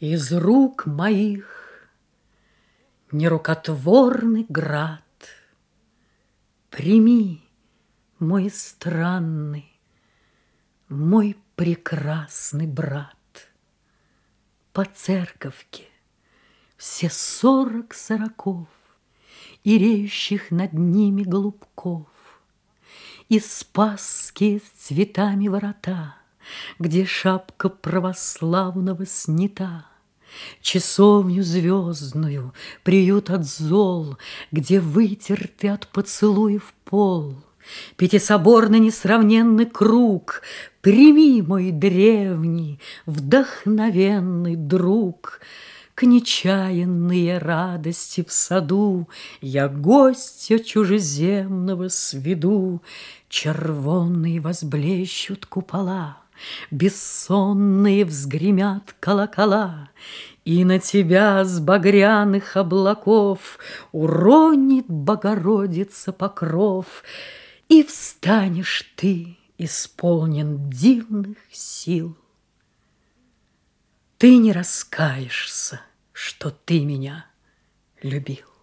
Из рук моих нерукотворный град Прими, мой странный, мой прекрасный брат. По церковке все сорок сороков И реющих над ними голубков, И спасские с цветами ворота, Где шапка православного снята, Часовню звездную, приют от зол, Где вытерты от поцелуев пол. Пятисоборный несравненный круг, Прими, мой древний, вдохновенный друг, К нечаянные радости в саду Я гостя чужеземного сведу, Червонные возблещут купола, Бессонные взгремят колокола, И на тебя с багряных облаков Уронит Богородица покров, И встанешь ты, исполнен дивных сил. Ты не раскаешься, что ты меня любил.